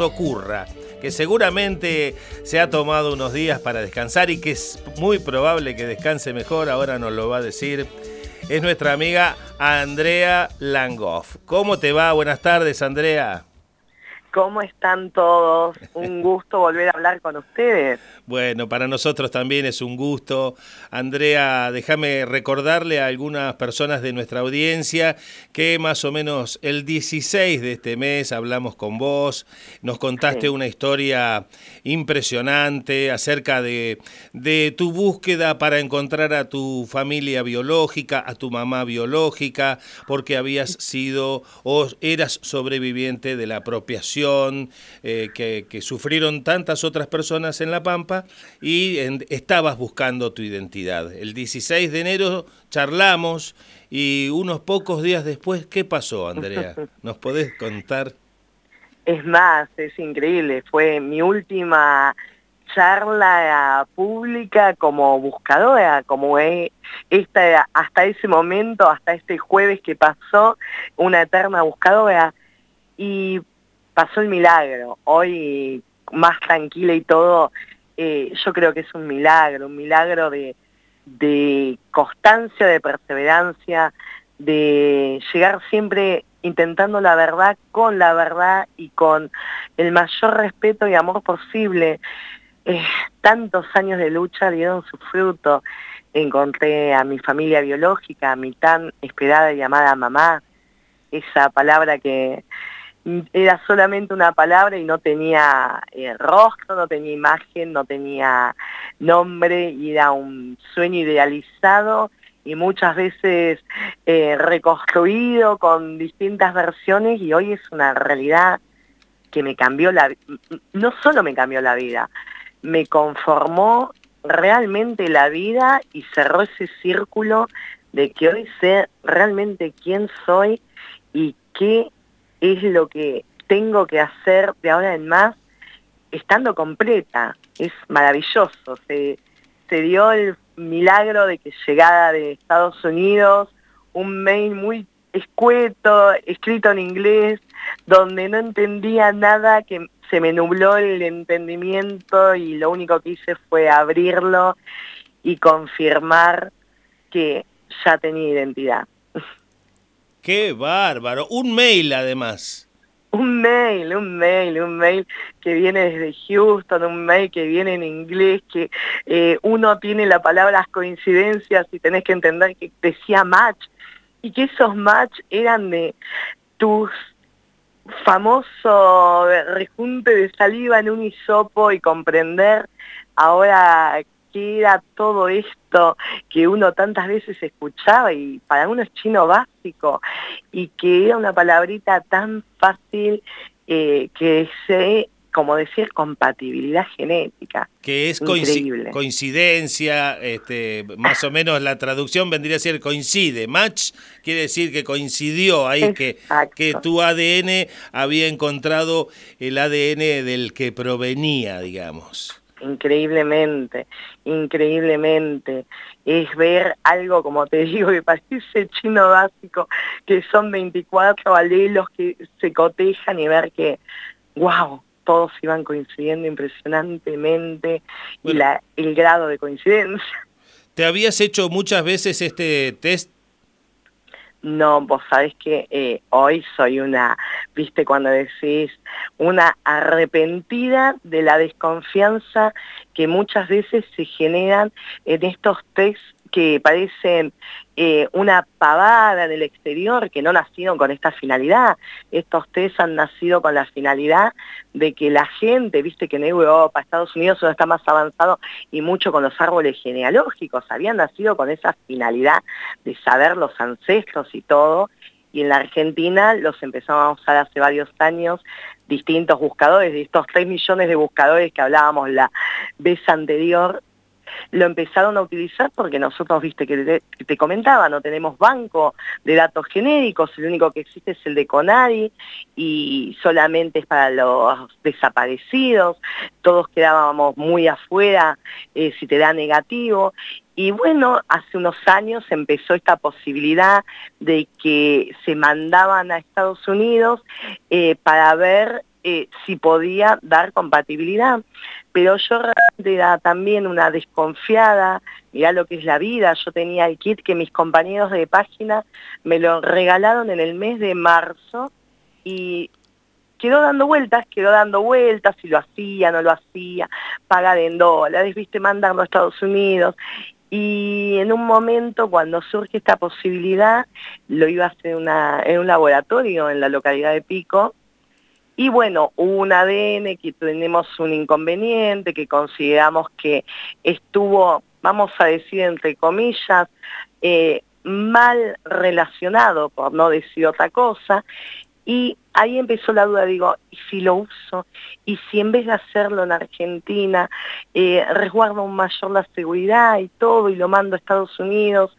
ocurra, que seguramente se ha tomado unos días para descansar y que es muy probable que descanse mejor, ahora nos lo va a decir, es nuestra amiga Andrea Langoff. ¿Cómo te va? Buenas tardes, Andrea. ¿Cómo están todos? Un gusto volver a hablar con ustedes. Bueno, para nosotros también es un gusto. Andrea, déjame recordarle a algunas personas de nuestra audiencia que más o menos el 16 de este mes hablamos con vos, nos contaste una historia impresionante acerca de, de tu búsqueda para encontrar a tu familia biológica, a tu mamá biológica, porque habías sido o eras sobreviviente de la apropiación eh, que, que sufrieron tantas otras personas en La Pampa y estabas buscando tu identidad. El 16 de enero charlamos y unos pocos días después, ¿qué pasó, Andrea? ¿Nos podés contar? Es más, es increíble, fue mi última charla pública como buscadora, como esta, hasta ese momento, hasta este jueves que pasó, una eterna buscadora, y pasó el milagro. Hoy más tranquila y todo, eh, yo creo que es un milagro, un milagro de, constancia, de perseverancia, de llegar siempre intentando la verdad con la verdad y con el mayor respeto y amor posible. Eh, tantos años de lucha dieron su fruto. Encontré a mi familia biológica, a mi tan esperada y llamada mamá, esa palabra que, era solamente una palabra y no tenía eh, rostro, no tenía imagen, no tenía nombre y era un sueño idealizado y muchas veces eh, reconstruido con distintas versiones y hoy es una realidad que me cambió la no solo me cambió la vida, me conformó realmente la vida y cerró ese círculo de que hoy sé realmente quién soy y qué es lo que tengo que hacer de ahora en más estando completa. Es maravilloso. Se, dio el milagro de que llegada de Estados Unidos, un mail muy escueto, escrito en inglés, donde no entendía nada, que se me nubló el entendimiento y lo único que hice fue abrirlo y confirmar que ya tenía identidad. Qué bárbaro. Un mail además. Un mail, un mail, un mail que viene desde Houston, un mail que viene en inglés, que eh, uno tiene la palabra coincidencias y tenés que entender que decía match y que esos match eran de tus famoso rejunte de saliva en un hisopo y comprender ahora qué era todo esto que uno tantas veces escuchaba y para uno es chino básico y que era una palabrita tan fácil eh, que se como decir, compatibilidad genética. Que es coincidencia, este, más o menos la traducción vendría a ser coincide. Match quiere decir que coincidió ahí, que, que tu ADN había encontrado el ADN del que provenía, digamos increíblemente, increíblemente. Es ver algo, como te digo, que parece chino básico, que son 24 alelos que se cotejan y ver que, wow, todos iban coincidiendo impresionantemente y la, el grado de coincidencia. ¿Te habías hecho muchas veces este test no, vos sabés que eh, hoy soy una, viste cuando decís, una arrepentida de la desconfianza que muchas veces se generan en estos textos que parecen eh, una pavada en el exterior, que no nacieron con esta finalidad. Estos test han nacido con la finalidad de que la gente, viste que en Europa, Estados Unidos está más avanzado y mucho con los árboles genealógicos, habían nacido con esa finalidad de saber los ancestros y todo, y en la Argentina los empezamos a usar hace varios años distintos buscadores, de estos 3 millones de buscadores que hablábamos la vez anterior, lo empezaron a utilizar porque nosotros, viste, que te, comentaba, no tenemos banco de datos genéricos, el único que existe es el de CONADI y solamente es para los desaparecidos, todos quedábamos muy afuera eh, si te da negativo y bueno, hace unos años empezó esta posibilidad de que se mandaban a Estados Unidos eh, para ver eh, si podía dar compatibilidad. Pero yo era también una desconfiada, mirá lo que es la vida, yo tenía el kit que mis compañeros de página me lo regalaron en el mes de marzo y quedó dando vueltas, quedó dando vueltas, si lo hacía, no lo hacía, pagar en dólares, viste, mandarlo a Estados Unidos. Y en un momento, cuando surge esta posibilidad, lo iba a hacer en un laboratorio en la localidad de Pico, y bueno, hubo un ADN que tenemos un inconveniente, que consideramos que estuvo, vamos a decir entre comillas, eh, mal relacionado, por no decir otra cosa, y ahí empezó la duda, digo, ¿y si lo uso? ¿Y si en vez de hacerlo en Argentina, eh, resguardo aún mayor la seguridad y todo y lo mando a Estados Unidos?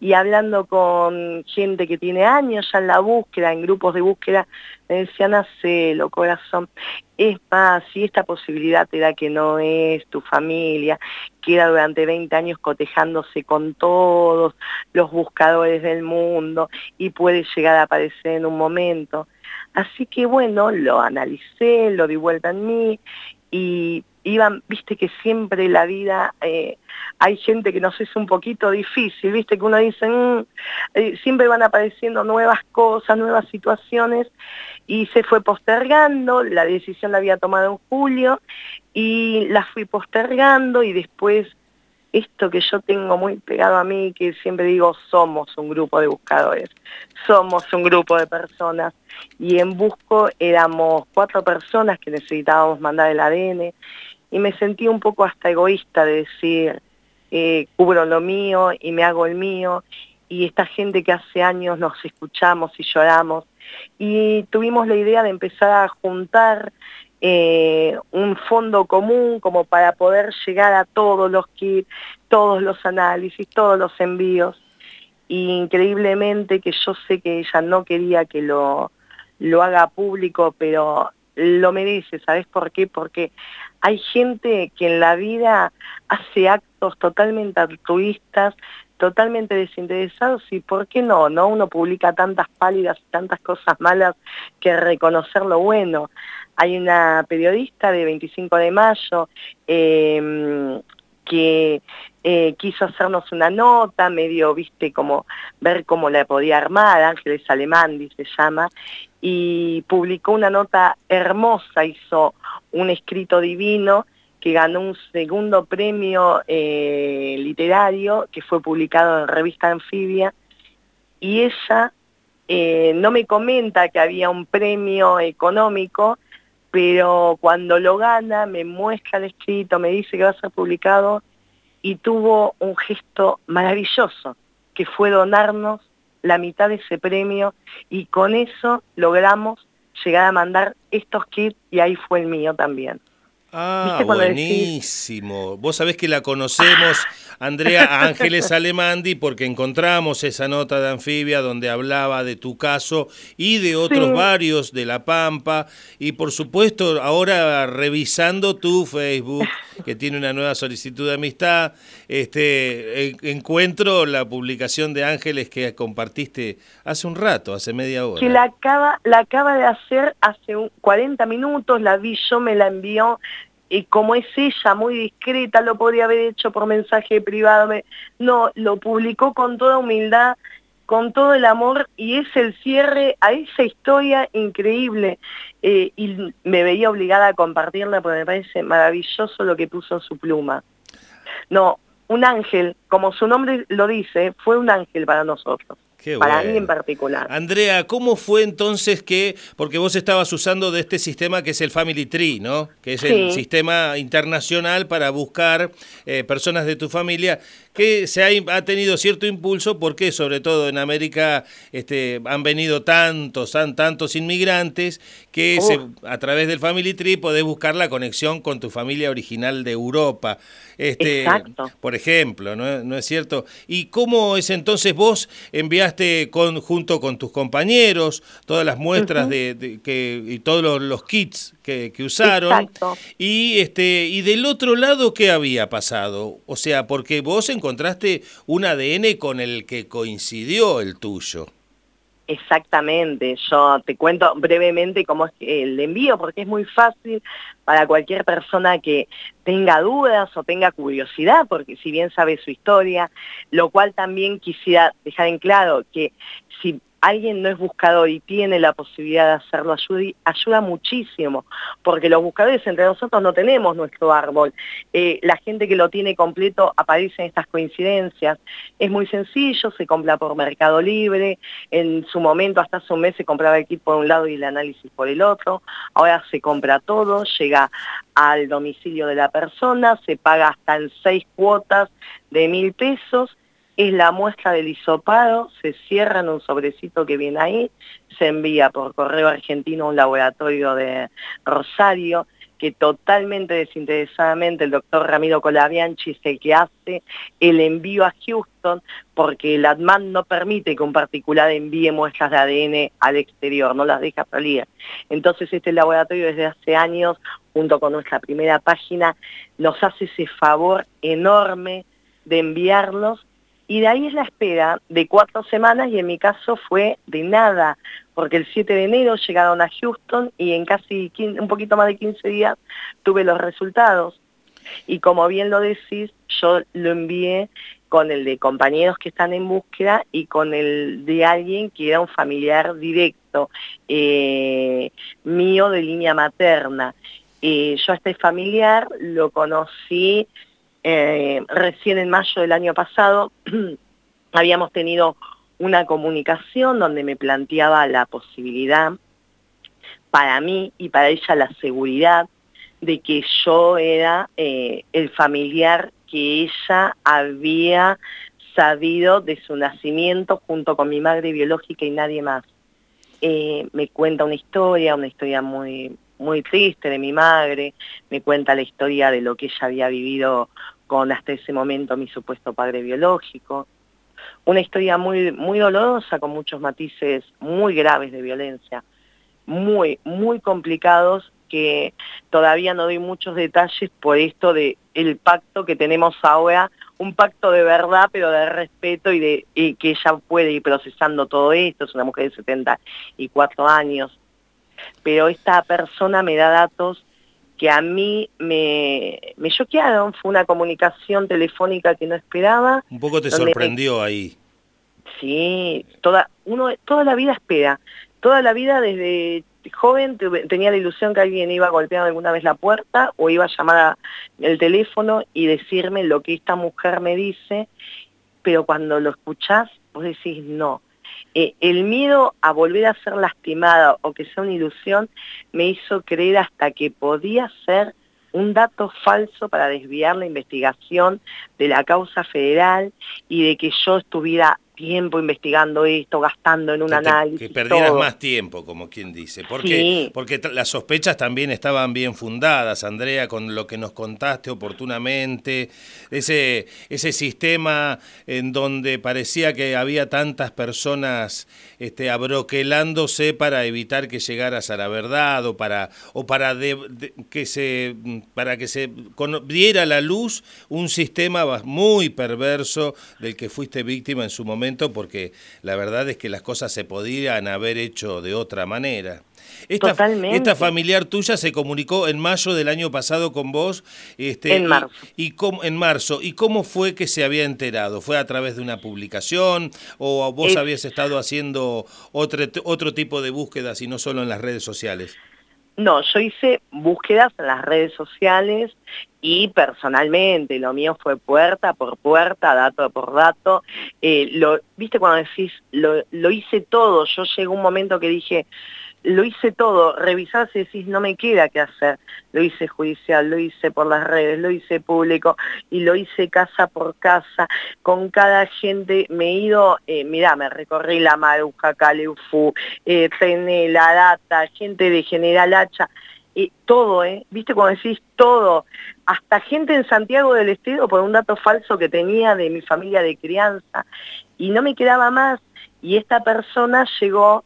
Y hablando con gente que tiene años ya en la búsqueda, en grupos de búsqueda, me decían, hacelo, corazón. Es más, si esta posibilidad te da que no es tu familia, queda durante 20 años cotejándose con todos los buscadores del mundo y puede llegar a aparecer en un momento. Así que bueno, lo analicé, lo di vuelta en mí y iban, viste que siempre la vida eh, hay gente que nos es un poquito difícil, viste que uno dice, mm", eh, siempre van apareciendo nuevas cosas, nuevas situaciones y se fue postergando, la decisión la había tomado en julio y la fui postergando y después esto que yo tengo muy pegado a mí, que siempre digo, somos un grupo de buscadores, somos un grupo de personas. Y en Busco éramos cuatro personas que necesitábamos mandar el ADN y me sentí un poco hasta egoísta de decir, eh, cubro lo mío y me hago el mío. Y esta gente que hace años nos escuchamos y lloramos. Y tuvimos la idea de empezar a juntar eh, un fondo común como para poder llegar a todos los kits, todos los análisis, todos los envíos. increíblemente que yo sé que ella no quería que lo, lo haga público, pero lo merece, ¿sabes por qué? Porque hay gente que en la vida hace actos totalmente altruistas, totalmente desinteresados y por qué no, ¿no? Uno publica tantas pálidas, tantas cosas malas que reconocer lo bueno. Hay una periodista de 25 de mayo em, que eh, quiso hacernos una nota, medio, viste, como ver cómo la podía armar, Ángeles Alemán, se llama, y publicó una nota hermosa, hizo un escrito divino, que ganó un segundo premio eh, literario que fue publicado en revista Anfibia y ella eh, no me comenta que había un premio económico, pero cuando lo gana me muestra el escrito, me dice que va a ser publicado y tuvo un gesto maravilloso, que fue donarnos la mitad de ese premio y con eso logramos llegar a mandar estos kits y ahí fue el mío también. Ah, buenísimo. Vos sabés que la conocemos, Andrea Ángeles Alemandi, porque encontramos esa nota de anfibia donde hablaba de tu caso y de otros varios de La Pampa. Y por supuesto, ahora revisando tu Facebook, que tiene una nueva solicitud de amistad, este, encuentro la publicación de Ángeles que compartiste hace un rato, hace media hora. Que la acaba, la acaba de hacer hace 40 minutos, la vi yo, me la envió y como es ella muy discreta, lo podría haber hecho por mensaje privado, no, lo publicó con toda humildad, con todo el amor y es el cierre a esa historia increíble eh, y me veía obligada a compartirla porque me parece maravilloso lo que puso en su pluma. No, un ángel, como su nombre lo dice, fue un ángel para nosotros para mí en particular. Andrea, ¿cómo fue entonces que, porque vos estabas usando de este sistema que es el Family Tree, ¿no? Que es el sistema internacional para buscar eh, personas de tu familia, que se ha, tenido cierto impulso porque sobre todo en América este, han venido tantos, tantos inmigrantes que a través del Family Tree podés buscar la conexión con tu familia original de Europa. Este, Exacto. Por ejemplo, ¿no, ¿no es cierto? ¿Y cómo es entonces vos enviaste con, junto con tus compañeros todas las muestras de, que, y todos los, kits que, usaron. Y, este, y del otro lado, ¿qué había pasado? O sea, porque vos encontraste un ADN con el que coincidió el tuyo. Exactamente, yo te cuento brevemente cómo es el envío, porque es muy fácil para cualquier persona que tenga dudas o tenga curiosidad, porque si bien sabe su historia, lo cual también quisiera dejar en claro que si alguien no es buscador y tiene la posibilidad de hacerlo, ayuda, muchísimo, porque los buscadores entre nosotros no tenemos nuestro árbol. Eh, la gente que lo tiene completo aparece en estas coincidencias. Es muy sencillo, se compra por Mercado Libre, en su momento hasta hace un mes se compraba el kit por un lado y el análisis por el otro, ahora se compra todo, llega al domicilio de la persona, se paga hasta en seis cuotas de mil pesos, es la muestra del hisopado, se cierra en un sobrecito que viene ahí, se envía por correo argentino a un laboratorio de Rosario, que totalmente desinteresadamente el doctor Ramiro Colabianchi es el que hace el envío a Houston, porque el ADMAN no permite que un particular envíe muestras de ADN al exterior, no las deja salir. Entonces este laboratorio desde hace años, junto con nuestra primera página, nos hace ese favor enorme de enviarlos y de ahí es la espera de cuatro semanas y en mi caso fue de nada, porque el 7 de enero llegaron a Houston y en casi un poquito más de 15 días tuve los resultados. Y como bien lo decís, yo lo envié con el de compañeros que están en búsqueda y con el de alguien que era un familiar directo eh, mío de línea materna. Eh, yo a este familiar lo conocí eh, recién en mayo del año pasado habíamos tenido una comunicación donde me planteaba la posibilidad para mí y para ella la seguridad de que yo era eh, el familiar que ella había sabido de su nacimiento junto con mi madre biológica y nadie más. Eh, me cuenta una historia, una historia muy, muy triste de mi madre, me cuenta la historia de lo que ella había vivido con hasta ese momento mi supuesto padre biológico. Una historia muy, muy dolorosa, con muchos matices muy graves de violencia, muy, muy complicados que todavía no doy muchos detalles por esto de pacto que tenemos ahora, un pacto de verdad, pero de respeto y de y que ella puede ir procesando todo esto, es una mujer de 74 años, pero esta persona me da datos que a mí me, me choquearon, fue una comunicación telefónica que no esperaba. Un poco te sorprendió ahí. Sí, toda, uno, toda la vida espera, toda la vida desde joven tenía la ilusión que alguien iba a golpear alguna vez la puerta o iba a llamar el teléfono y decirme lo que esta mujer me dice, pero cuando lo escuchás vos decís no, eh, el miedo a volver a ser lastimada o que sea una ilusión me hizo creer hasta que podía ser un dato falso para desviar la investigación de la causa federal y de que yo estuviera tiempo investigando esto, gastando en un análisis. Que perdieras más tiempo, como quien dice. Porque, porque las sospechas también estaban bien fundadas, Andrea, con lo que nos contaste oportunamente, ese, ese sistema en donde parecía que había tantas personas este, abroquelándose para evitar que llegaras a la verdad o para, o para que se para que se diera a la luz un sistema muy perverso del que fuiste víctima en su momento porque la verdad es que las cosas se podían haber hecho de otra manera. Esta, esta familiar tuya se comunicó en mayo del año pasado con vos. Este, en marzo. Y, en marzo. ¿Y cómo fue que se había enterado? ¿Fue a través de una publicación o vos habías estado haciendo otro, otro tipo de búsquedas y no solo en las redes sociales? No, yo hice búsquedas en las redes sociales y personalmente, lo mío fue puerta por puerta, dato por dato. Eh, Viste cuando decís, lo, lo hice todo, yo llegó un momento que dije, lo hice todo, revisar si decís no me queda qué hacer, lo hice judicial, lo hice por las redes, lo hice público y lo hice casa por casa, con cada gente me he ido, eh, mirá, me recorrí la Maruja, Caleufu, eh, la Data, gente de General Hacha, eh, todo, ¿eh? ¿Viste cuando decís todo? Hasta gente en Santiago del Estero por un dato falso que tenía de mi familia de crianza. Y no me quedaba más. Y esta persona llegó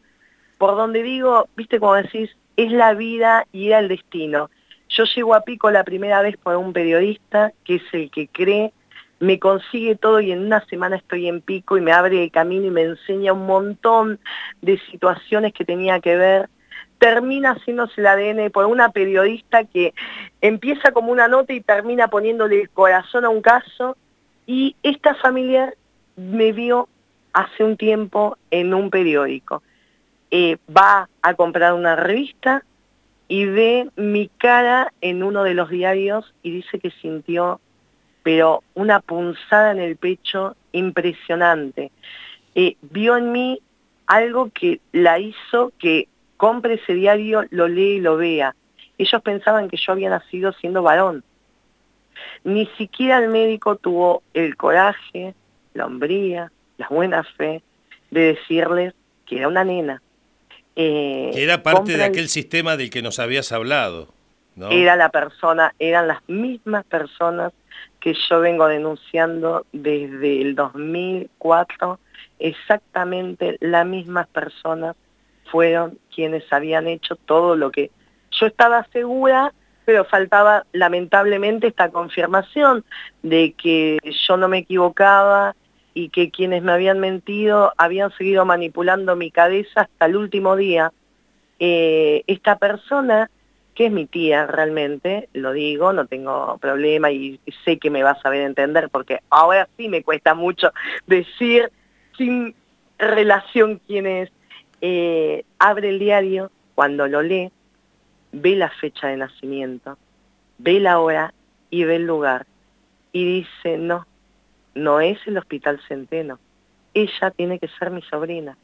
por donde digo, viste como decís, es la vida y era el destino. Yo llego a Pico la primera vez por un periodista que es el que cree me consigue todo y en una semana estoy en pico y me abre el camino y me enseña un montón de situaciones que tenía que ver. Termina haciéndose el ADN por una periodista que empieza como una nota y termina poniéndole el corazón a un caso y esta familia me vio hace un tiempo en un periódico. Eh, va a comprar una revista y ve mi cara en uno de los diarios y dice que sintió, pero una punzada en el pecho impresionante. Eh, vio en mí algo que la hizo que compre ese diario, lo lee y lo vea. Ellos pensaban que yo había nacido siendo varón. Ni siquiera el médico tuvo el coraje, la hombría, la buena fe de decirles que era una nena. Eh, era parte de aquel sistema del que nos habías hablado. ¿no? Era la persona, eran las mismas personas que yo vengo denunciando desde el 2004, exactamente las mismas personas fueron quienes habían hecho todo lo que yo estaba segura, pero faltaba lamentablemente esta confirmación de que yo no me equivocaba y que quienes me habían mentido habían seguido manipulando mi cabeza hasta el último día. Eh, esta persona, que es mi tía realmente, lo digo, no tengo problema y sé que me va a saber entender porque ahora sí me cuesta mucho decir sin relación quién es, eh, abre el diario, cuando lo lee, ve la fecha de nacimiento, ve la hora y ve el lugar y dice, no, no es el Hospital Centeno. Ella tiene que ser mi sobrina.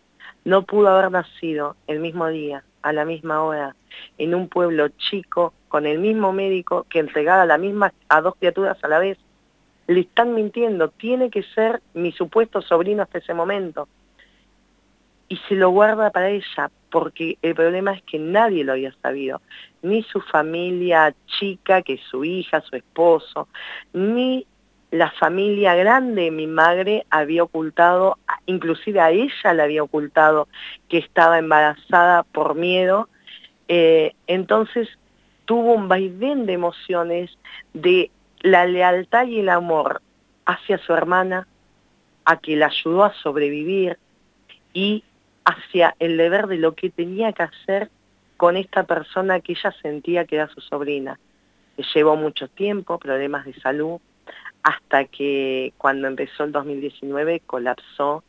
No pudo haber nacido el mismo día, a la misma hora, en un pueblo chico, con el mismo médico que entregaba la misma a dos criaturas a la vez. Le están mintiendo, tiene que ser mi supuesto sobrino hasta ese momento. Y se lo guarda para ella, porque el problema es que nadie lo había sabido. Ni su familia chica, que es su hija, su esposo, ni la familia grande mi madre había ocultado, inclusive a ella le había ocultado que estaba embarazada por miedo. Eh, entonces tuvo un vaivén de emociones de la lealtad y el amor hacia su hermana, a que la ayudó a sobrevivir, y hacia el deber de lo que tenía que hacer con esta persona que ella sentía que era su sobrina. Le llevó mucho tiempo, problemas de salud, hasta que cuando empezó el 2019 colapsó,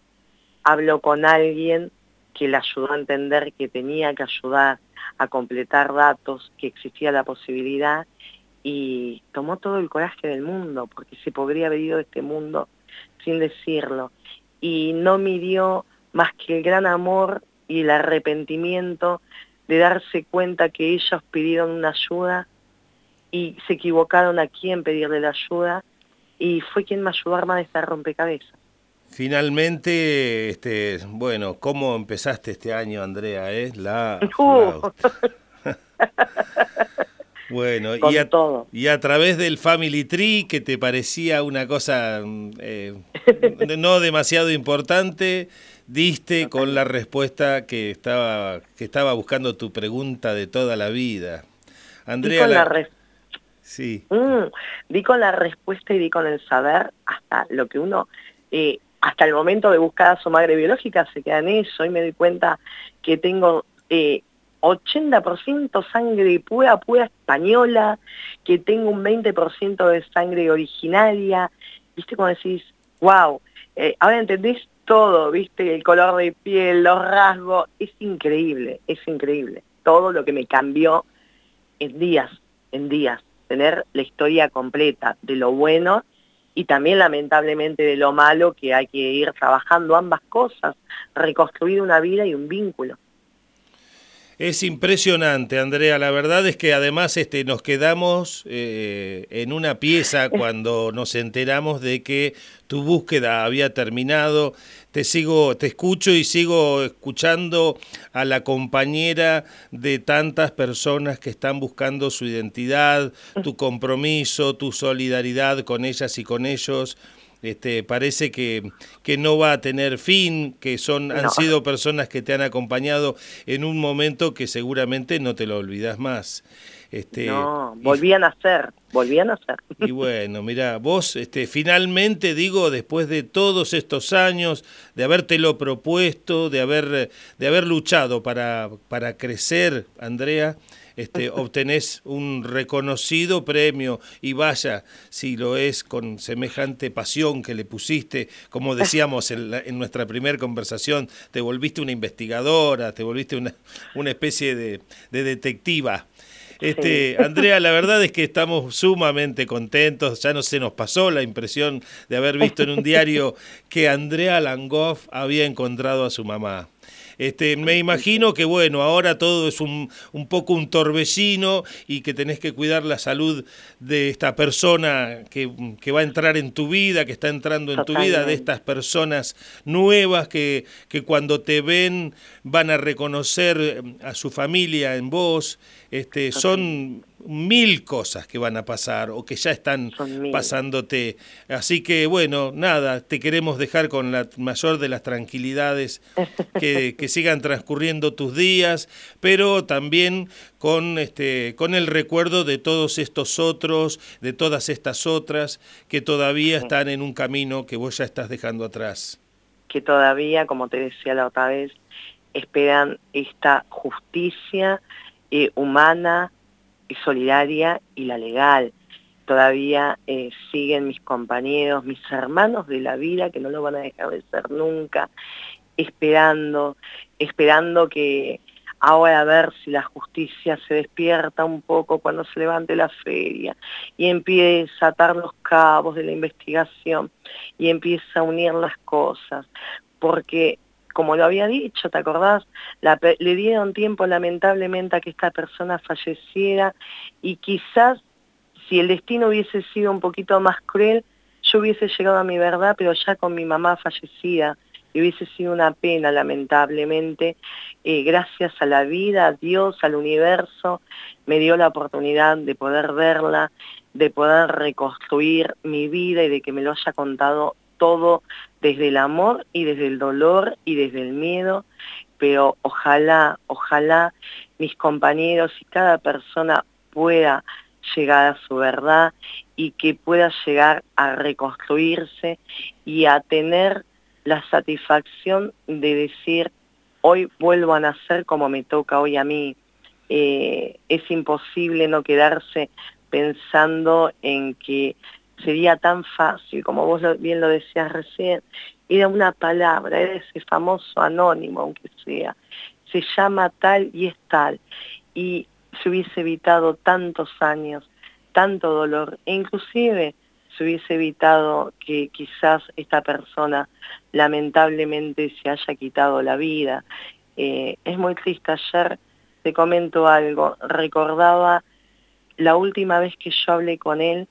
habló con alguien que le ayudó a entender que tenía que ayudar a completar datos, que existía la posibilidad y tomó todo el coraje del mundo, porque se podría haber ido de este mundo sin decirlo. Y no midió más que el gran amor y el arrepentimiento de darse cuenta que ellos pidieron una ayuda y se equivocaron a quién pedirle la ayuda y fue quien me ayudó a armar esta rompecabezas. Finalmente, este, bueno, ¿cómo empezaste este año, Andrea? Eh? La uh. bueno, y a, todo. y a través del Family Tree, que te parecía una cosa eh, no demasiado importante, diste con la respuesta que estaba, que estaba buscando tu pregunta de toda la vida. Andrea, la, Sí. Mm, di con la respuesta y di con el saber hasta lo que uno, eh, hasta el momento de buscar a su madre biológica se queda en eso y me doy cuenta que tengo eh, 80% sangre pura, pura española, que tengo un 20% de sangre originaria, viste como decís, wow, eh, ahora entendés todo, viste, el color de piel, los rasgos, es increíble, es increíble, todo lo que me cambió en días, en días tener la historia completa de lo bueno y también lamentablemente de lo malo que hay que ir trabajando ambas cosas, reconstruir una vida y un vínculo. Es impresionante, Andrea. La verdad es que además este, nos quedamos eh, en una pieza cuando nos enteramos de que tu búsqueda había terminado. Te sigo, te escucho y sigo escuchando a la compañera de tantas personas que están buscando su identidad, tu compromiso, tu solidaridad con ellas y con ellos. Este, parece que, que no va a tener fin, que son, han sido personas que te han acompañado en un momento que seguramente no te lo olvidas más. Este, no, volvían a ser, volvían a ser. Y bueno, mira, vos este, finalmente, digo, después de todos estos años, de habértelo propuesto, de haber, de haber luchado para, para crecer, Andrea, este, obtenés un reconocido premio y vaya, si lo es con semejante pasión que le pusiste, como decíamos en, nuestra primera conversación, te volviste una investigadora, te volviste una, una especie de, de detectiva. Este, Andrea, la verdad es que estamos sumamente contentos. Ya no se nos pasó la impresión de haber visto en un diario que Andrea Langoff había encontrado a su mamá. Este, me imagino que bueno, ahora todo es un, un poco un torbellino y que tenés que cuidar la salud de esta persona que, que va a entrar en tu vida, que está entrando en tu vida, de estas personas nuevas que, que cuando te ven van a reconocer a su familia en vos. Este, son mil cosas que van a pasar o que ya están pasándote. Así que bueno, nada, te queremos dejar con la mayor de las tranquilidades, que, que sigan transcurriendo tus días, pero también con, este, con el recuerdo de todos estos otros, de todas estas otras que todavía están en un camino que vos ya estás dejando atrás. Que todavía, como te decía la otra vez, esperan esta justicia eh, humana, solidaria y la legal. Todavía eh, siguen mis compañeros, mis hermanos de la vida, que no lo van a dejar de ser nunca, esperando, esperando que ahora a ver si la justicia se despierta un poco cuando se levante la feria y empieza a atar los cabos de la investigación y empieza a unir las cosas, porque como lo había dicho, ¿te acordás? le dieron tiempo lamentablemente a que esta persona falleciera y quizás si el destino hubiese sido un poquito más cruel, yo hubiese llegado a mi verdad, pero ya con mi mamá fallecida. Y hubiese sido una pena, lamentablemente. Eh, gracias a la vida, a Dios, al universo, me dio la oportunidad de poder verla, de poder reconstruir mi vida y de que me lo haya contado todo desde el amor y desde el dolor y desde el miedo, pero ojalá, ojalá mis compañeros y cada persona pueda llegar a su verdad y que pueda llegar a reconstruirse y a tener la satisfacción de decir, hoy vuelvo a nacer como me toca hoy a mí. Eh, es imposible no quedarse pensando en que sería tan fácil, como vos bien lo decías recién, era una palabra, era ese famoso anónimo, aunque sea, se llama tal y es tal, y se hubiese evitado tantos años, tanto dolor, e inclusive se hubiese evitado que quizás esta persona lamentablemente se haya quitado la vida. Eh, es muy triste, ayer te comento algo, recordaba la última vez que yo hablé con él,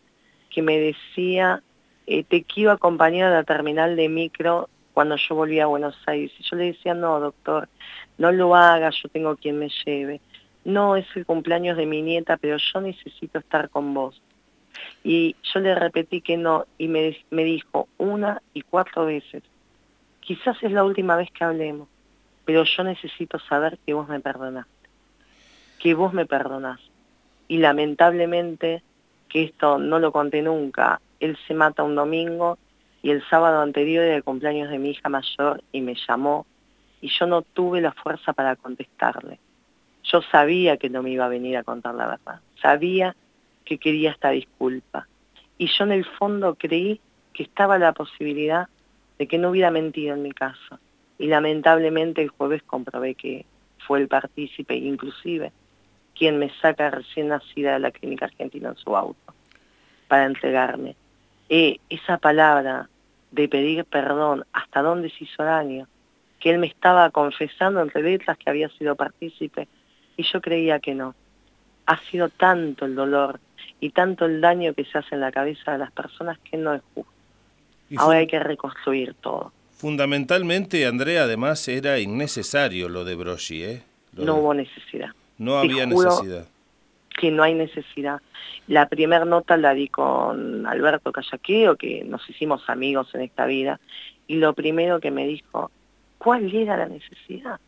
que me decía, eh, te quiero acompañar a la terminal de micro cuando yo volví a Buenos Aires. Y yo le decía, no, doctor, no lo haga, yo tengo quien me lleve. No, es el cumpleaños de mi nieta, pero yo necesito estar con vos. Y yo le repetí que no, y me, me dijo una y cuatro veces, quizás es la última vez que hablemos, pero yo necesito saber que vos me perdonaste, que vos me perdonás. Y lamentablemente que esto no lo conté nunca, él se mata un domingo y el sábado anterior era el cumpleaños de mi hija mayor y me llamó y yo no tuve la fuerza para contestarle. Yo sabía que no me iba a venir a contar la verdad, sabía que quería esta disculpa. Y yo en el fondo creí que estaba la posibilidad de que no hubiera mentido en mi caso. Y lamentablemente el jueves comprobé que fue el partícipe inclusive quien me saca recién nacida de la clínica argentina en su auto para entregarme. Eh, esa palabra de pedir perdón, hasta dónde se hizo daño, que él me estaba confesando entre letras que había sido partícipe, y yo creía que no. Ha sido tanto el dolor y tanto el daño que se hace en la cabeza de las personas que no es justo. Ahora hay que reconstruir todo. Fundamentalmente, Andrea, además era innecesario lo de Broschi, ¿eh? no hubo necesidad. No había necesidad. Que no hay necesidad. La primera nota la di con Alberto Callaqueo, que nos hicimos amigos en esta vida, y lo primero que me dijo, ¿cuál era la necesidad?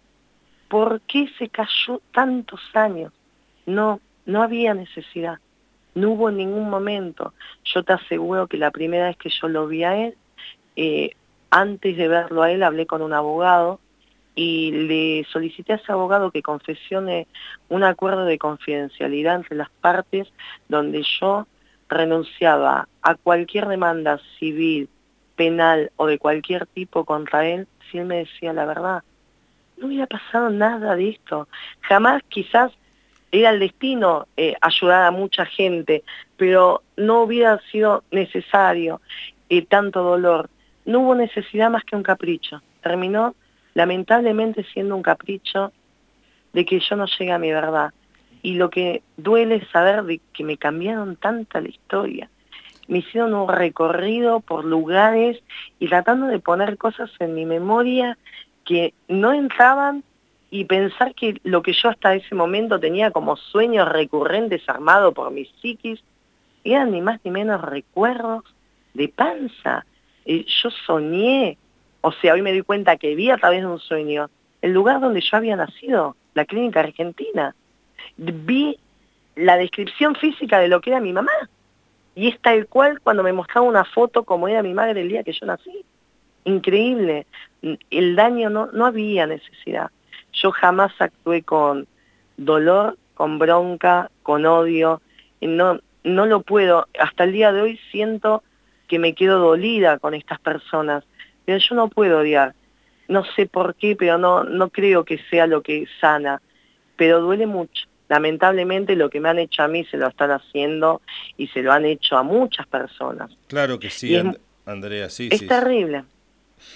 ¿Por qué se cayó tantos años? No, No había necesidad, no hubo ningún momento. Yo te aseguro que la primera vez que yo lo vi a él, eh, antes de verlo a él hablé con un abogado y le solicité a ese abogado que confesione un acuerdo de confidencialidad entre las partes donde yo renunciaba a cualquier demanda civil, penal o de cualquier tipo contra él si él me decía la verdad. No hubiera pasado nada de esto. Jamás quizás era el destino eh, ayudar a mucha gente, pero no hubiera sido necesario eh, tanto dolor. No hubo necesidad más que un capricho. Terminó lamentablemente siendo un capricho de que yo no llegue a mi verdad. Y lo que duele es saber de que me cambiaron tanta la historia. Me hicieron un recorrido por lugares y tratando de poner cosas en mi memoria que no entraban y pensar que lo que yo hasta ese momento tenía como sueños recurrentes armado por mi psiquis, eran ni más ni menos recuerdos de panza. Eh, yo soñé, o sea, hoy me di cuenta que vi a través de un sueño el lugar donde yo había nacido, la clínica argentina. Vi la descripción física de lo que era mi mamá. Y es tal cual cuando me mostraba una foto como era mi madre el día que yo nací. Increíble. El daño no, no había necesidad. Yo jamás actué con dolor, con bronca, con odio. No, no lo puedo. Hasta el día de hoy siento que me quedo dolida con estas personas. Pero yo no puedo odiar. No sé por qué, pero no, no creo que sea lo que sana. Pero duele mucho. Lamentablemente lo que me han hecho a mí se lo están haciendo y se lo han hecho a muchas personas. Claro que sí, Andrea, sí. Es terrible.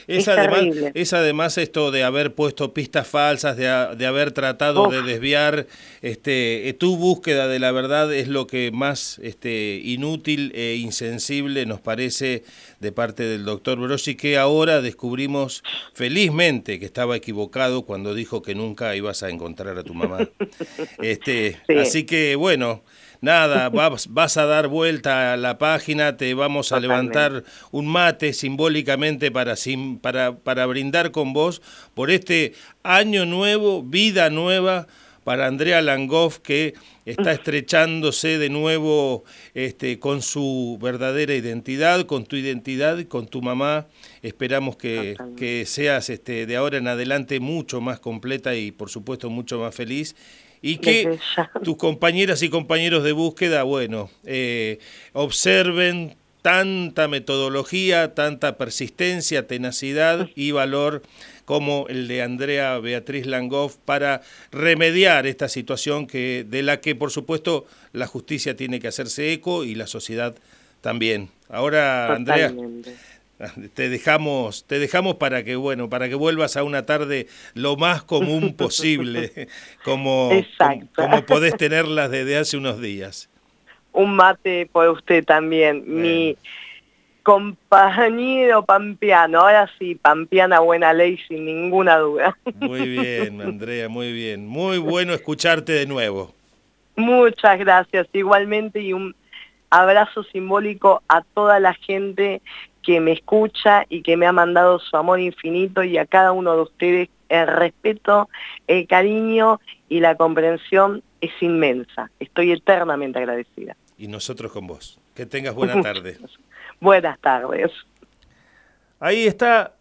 Es, además, es además esto de haber puesto pistas falsas, de, haber tratado de desviar este, eh, tu búsqueda de la verdad es lo que más este, inútil e insensible nos parece de parte del doctor Brossi, que ahora descubrimos felizmente que estaba equivocado cuando dijo que nunca ibas a encontrar a tu mamá. Este, Así que bueno, nada, vas, vas a dar vuelta a la página, te vamos a levantar un mate simbólicamente para, para, para brindar con vos por este año nuevo, vida nueva para Andrea Langoff que está estrechándose de nuevo este, con su verdadera identidad, con tu identidad, con tu mamá. Esperamos que, que seas este, de ahora en adelante mucho más completa y por supuesto mucho más feliz y que tus compañeras y compañeros de búsqueda, bueno, eh, observen tanta metodología, tanta persistencia, tenacidad y valor como el de Andrea Beatriz Langoff para remediar esta situación que de la que por supuesto la justicia tiene que hacerse eco y la sociedad también. Ahora, Andrea, te dejamos, te dejamos para que bueno, para que vuelvas a una tarde lo más común posible, como, como, podés tenerlas desde hace unos días. Un mate por usted también, mi compañero pampeano, ahora sí, pampeana buena ley sin ninguna duda. Muy bien, Andrea, muy bien. Muy bueno escucharte de nuevo. Muchas gracias, igualmente, y un abrazo simbólico a toda la gente que me escucha y que me ha mandado su amor infinito y a cada uno de ustedes el respeto, el cariño y la comprensión es inmensa. Estoy eternamente agradecida. Y nosotros con vos. Que tengas buena tarde. Buenas tardes. Ahí está